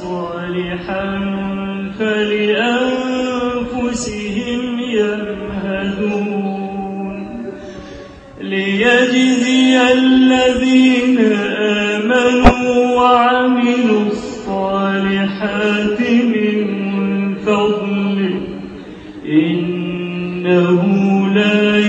صالحا فلأنفسهم يمهدون. ليجزي الذين آمنوا وعملوا الصالحات من فضله. إنه لا